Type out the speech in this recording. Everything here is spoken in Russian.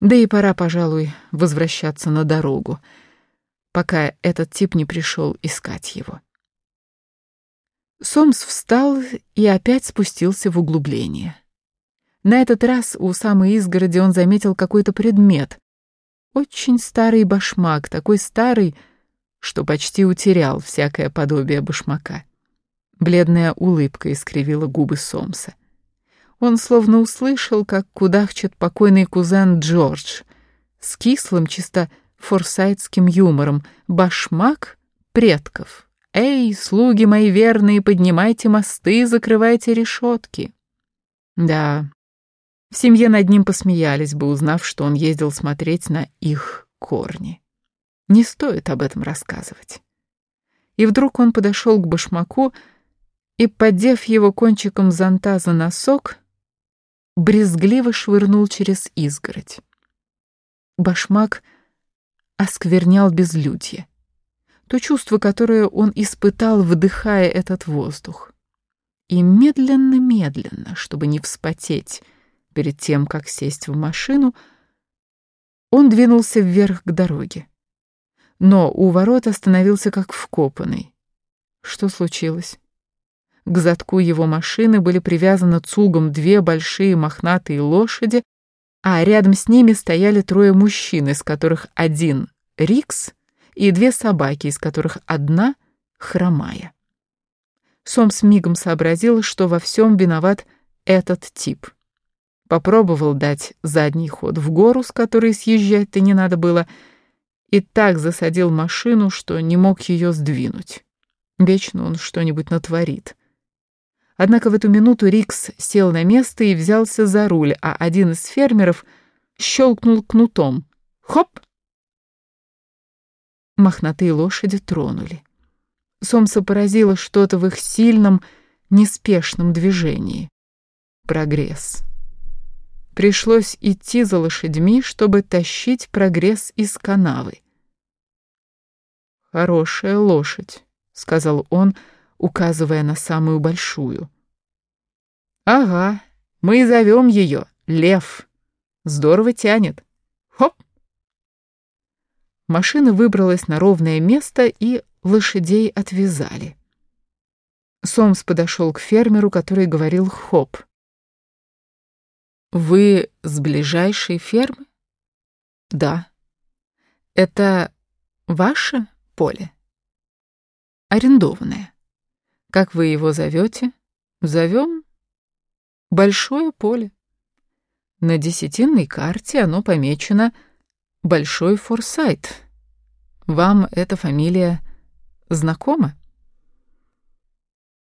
Да и пора, пожалуй, возвращаться на дорогу, пока этот тип не пришел искать его. Сомс встал и опять спустился в углубление. На этот раз у самой изгороди он заметил какой-то предмет. Очень старый башмак, такой старый, что почти утерял всякое подобие башмака. Бледная улыбка искривила губы Сомса. Он словно услышал, как кудахчет покойный кузен Джордж с кислым, чисто форсайтским юмором. «Башмак предков! Эй, слуги мои верные, поднимайте мосты, закрывайте решетки!» Да, в семье над ним посмеялись бы, узнав, что он ездил смотреть на их корни. Не стоит об этом рассказывать. И вдруг он подошел к башмаку и, поддев его кончиком зонта за носок, брезгливо швырнул через изгородь. Башмак осквернял безлюдье. То чувство, которое он испытал, вдыхая этот воздух. И медленно-медленно, чтобы не вспотеть перед тем, как сесть в машину, он двинулся вверх к дороге. Но у ворот остановился как вкопанный. Что случилось? К задку его машины были привязаны цугом две большие мохнатые лошади, а рядом с ними стояли трое мужчин, из которых один — Рикс, и две собаки, из которых одна — хромая. Сомс мигом сообразил, что во всем виноват этот тип. Попробовал дать задний ход в гору, с которой съезжать-то не надо было, и так засадил машину, что не мог ее сдвинуть. Вечно он что-нибудь натворит. Однако в эту минуту Рикс сел на место и взялся за руль, а один из фермеров щелкнул кнутом. Хоп! Мохнатые лошади тронули. Сомса поразило что-то в их сильном, неспешном движении. Прогресс. Пришлось идти за лошадьми, чтобы тащить прогресс из канавы. «Хорошая лошадь», — сказал он, — указывая на самую большую. «Ага, мы зовем ее Лев. Здорово тянет. Хоп!» Машина выбралась на ровное место, и лошадей отвязали. Сомс подошел к фермеру, который говорил «хоп». «Вы с ближайшей фермы?» «Да». «Это ваше поле?» «Арендованное». Как вы его зовете? Зовем Большое поле. На десятинной карте оно помечено Большой Форсайт. Вам эта фамилия знакома?